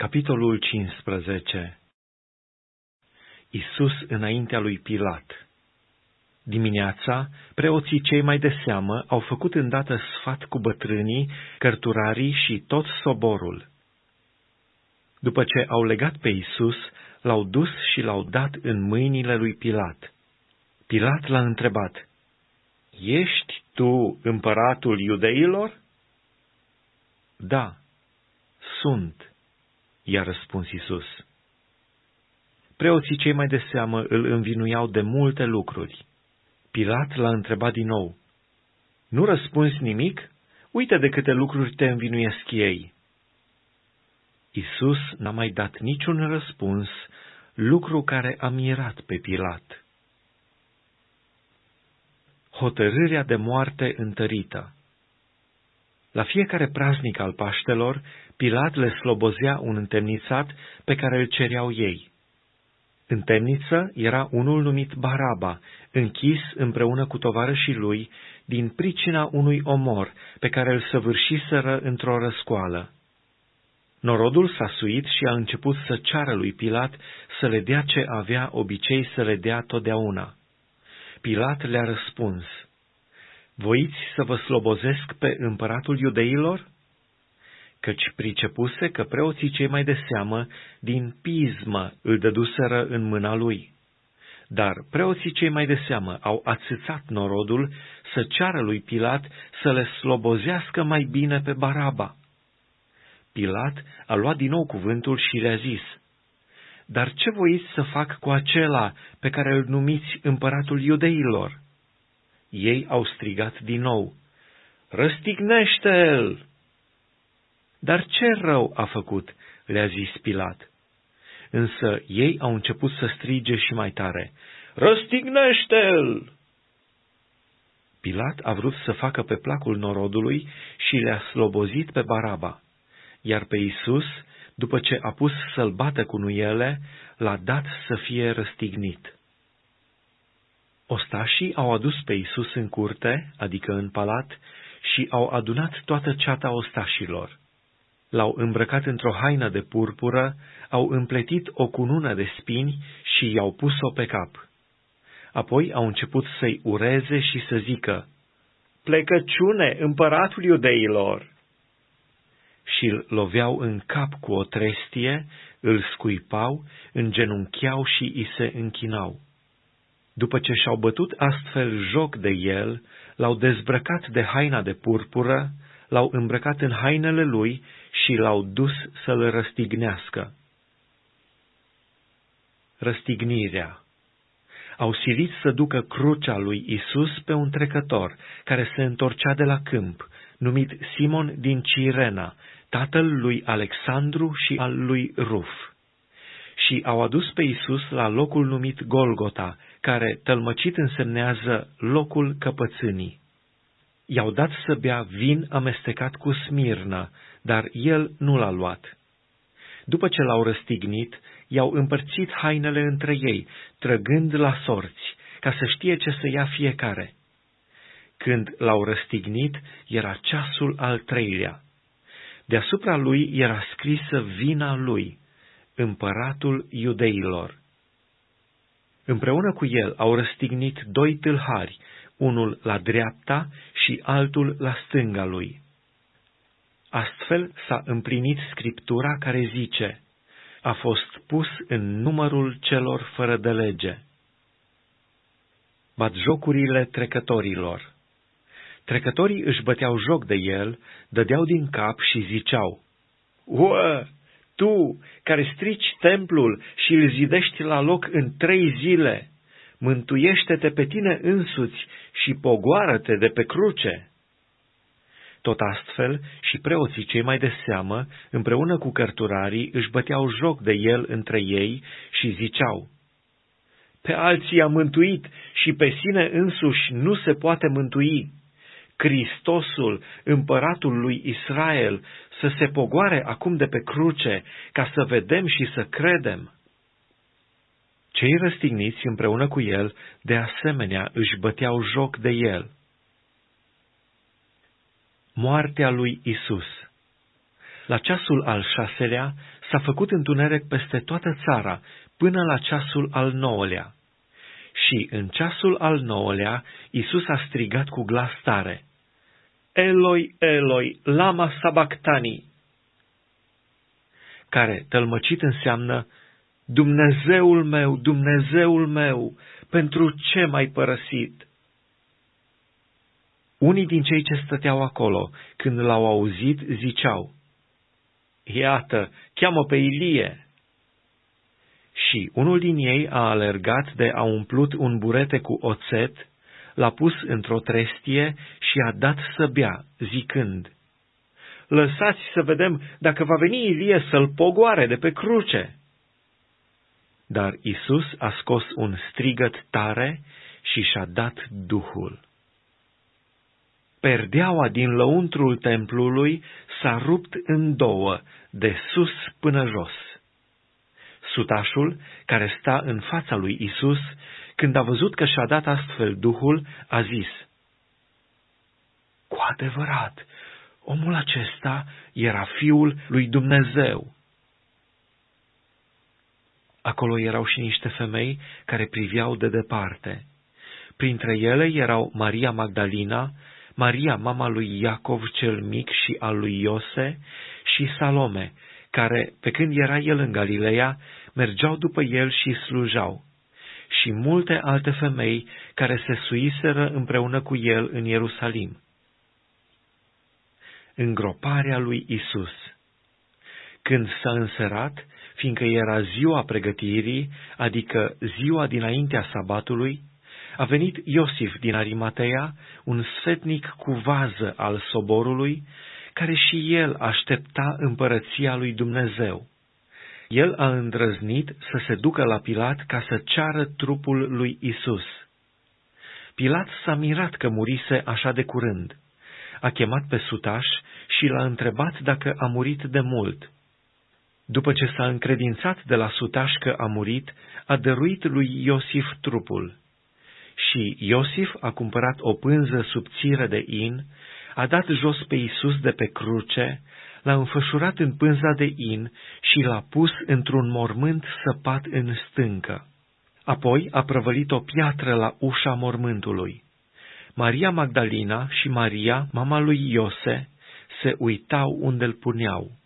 Capitolul 15 Isus înaintea lui Pilat Dimineața, preoții cei mai de seamă au făcut îndată sfat cu bătrânii, cărturarii și tot soborul. După ce au legat pe Isus, l-au dus și l-au dat în mâinile lui Pilat. Pilat l-a întrebat, Ești tu împăratul iudeilor? Da, sunt, i-a răspuns Isus. Preoții cei mai de seamă îl învinuiau de multe lucruri. Pilat l-a întrebat din nou, Nu răspunzi nimic? Uite de câte lucruri te învinuiesc ei. Isus n-a mai dat niciun răspuns, lucru care a mirat pe Pilat. Hotărârea de moarte întărită La fiecare praznic al Paștelor, Pilat le slobozea un întemnițat pe care îl cereau ei. În temniță era unul numit Baraba, închis împreună cu tovarășii lui din pricina unui omor pe care îl săvârșiseră într-o răscoală. Norodul s-a suit și a început să ceară lui Pilat să le dea ce avea obicei să le dea totdeauna. Pilat le-a răspuns, Voiți să vă slobozesc pe împăratul iudeilor? Căci pricepuse că preoții cei mai de seamă din pismă îl dăduseră în mâna lui. Dar preoții cei mai de seamă au ațățat norodul să ceară lui Pilat să le slobozească mai bine pe Baraba. Pilat a luat din nou cuvântul și le-a zis, Dar ce voiți să fac cu acela pe care îl numiți împăratul iudeilor? Ei au strigat din nou, Răstignește-l! Dar ce rău a făcut? le-a zis Pilat. Însă ei au început să strige și mai tare, Răstignește-l! Pilat a vrut să facă pe placul norodului și le-a slobozit pe Baraba iar pe Isus, după ce a pus să-l bată cu nuiele, l-a dat să fie răstignit. Ostașii au adus pe Isus în curte, adică în palat, și au adunat toată ceata ostașilor. L-au îmbrăcat într-o haină de purpură, au împletit o cunună de spini și i-au pus-o pe cap. Apoi au început să-i ureze și să zică, Plecăciune, împăratul iudeilor! și îl loveau în cap cu o trestie, îl scuipau, îngenuncheau și îi se închinau. După ce și-au bătut astfel joc de el, l-au dezbrăcat de haina de purpură, l-au îmbrăcat în hainele lui și l-au dus să-l răstignească. Răstignirea Au silit să ducă crucea lui Isus pe un trecător, care se întorcea de la câmp, numit Simon din Cirena, tatăl lui Alexandru și al lui Ruf. Și au adus pe Isus la locul numit Golgota, care tălmăcit însemnează locul căpățânii. I-au dat să bea vin amestecat cu smirnă, dar el nu l-a luat. După ce l-au răstignit, i-au împărțit hainele între ei, trăgând la sorți, ca să știe ce să ia fiecare. Când l-au răstignit, era ceasul al treilea. Deasupra lui era scrisă vina lui, împăratul iudeilor. Împreună cu el au răstignit doi tâlhari, unul la dreapta și altul la stânga lui. Astfel s-a împlinit scriptura care zice, a fost pus în numărul celor fără de lege. Batjocurile trecătorilor Trecătorii își băteau joc de el, dădeau din cap și ziceau, Uă, tu, care strici templul și îl zidești la loc în trei zile, mântuiește-te pe tine însuți și pogoară-te de pe cruce. Tot astfel și preoții cei mai de seamă, împreună cu cărturarii, își băteau joc de el între ei și ziceau, Pe alții a mântuit și pe sine însuși nu se poate mântui. Hristosul, împăratul lui Israel, să se pogoare acum de pe cruce, ca să vedem și să credem. Cei răstigniți împreună cu el, de asemenea, își băteau joc de el. Moartea lui Isus La ceasul al șaselea s-a făcut întuneric peste toată țara, până la ceasul al nouălea. Și în ceasul al nouălea, Isus a strigat cu glas tare, Eloi, Eloi, lama sabactani, care, tălmăcit, înseamnă, Dumnezeul meu, Dumnezeul meu, pentru ce m-ai părăsit? Unii din cei ce stăteau acolo, când l-au auzit, ziceau, Iată, cheamă pe Ilie. Și unul din ei a alergat de a umplut un burete cu oțet, l-a pus într-o trestie și a dat să bea, zicând, Lăsați să vedem dacă va veni Ilie să-l pogoare de pe cruce. Dar Isus a scos un strigăt tare și și-a dat Duhul. Perdeaua din lăuntrul templului s-a rupt în două, de sus până jos. Sutașul, care sta în fața lui Isus, când a văzut că și-a dat astfel Duhul, a zis, Cu adevărat, omul acesta era Fiul lui Dumnezeu. Acolo erau și niște femei care priveau de departe. Printre ele erau Maria Magdalina, Maria, mama lui Iacov cel mic și al lui Iose, și Salome, care, pe când era el în Galileea, mergeau după el și slujau, și multe alte femei care se suiseră împreună cu el în Ierusalim. Îngroparea lui Isus Când s-a înserat, fiindcă era ziua pregătirii, adică ziua dinaintea sabatului, a venit Iosif din Arimatea, un sfetnic cu vază al soborului, care și el aștepta împărăția lui Dumnezeu. El a îndrăznit să se ducă la Pilat ca să ceară trupul lui Isus. Pilat s-a mirat că murise așa de curând. A chemat pe sutaș și l-a întrebat dacă a murit de mult. După ce s-a încredințat de la sutaș că a murit, a dăruit lui Iosif trupul. Și Iosif a cumpărat o pânză subțire de in, a dat jos pe Isus de pe cruce, l-a înfășurat în pânza de in și l-a pus într-un mormânt săpat în stâncă. Apoi a prăvălit o piatră la ușa mormântului. Maria Magdalena și Maria, mama lui Iose, se uitau unde îl puneau.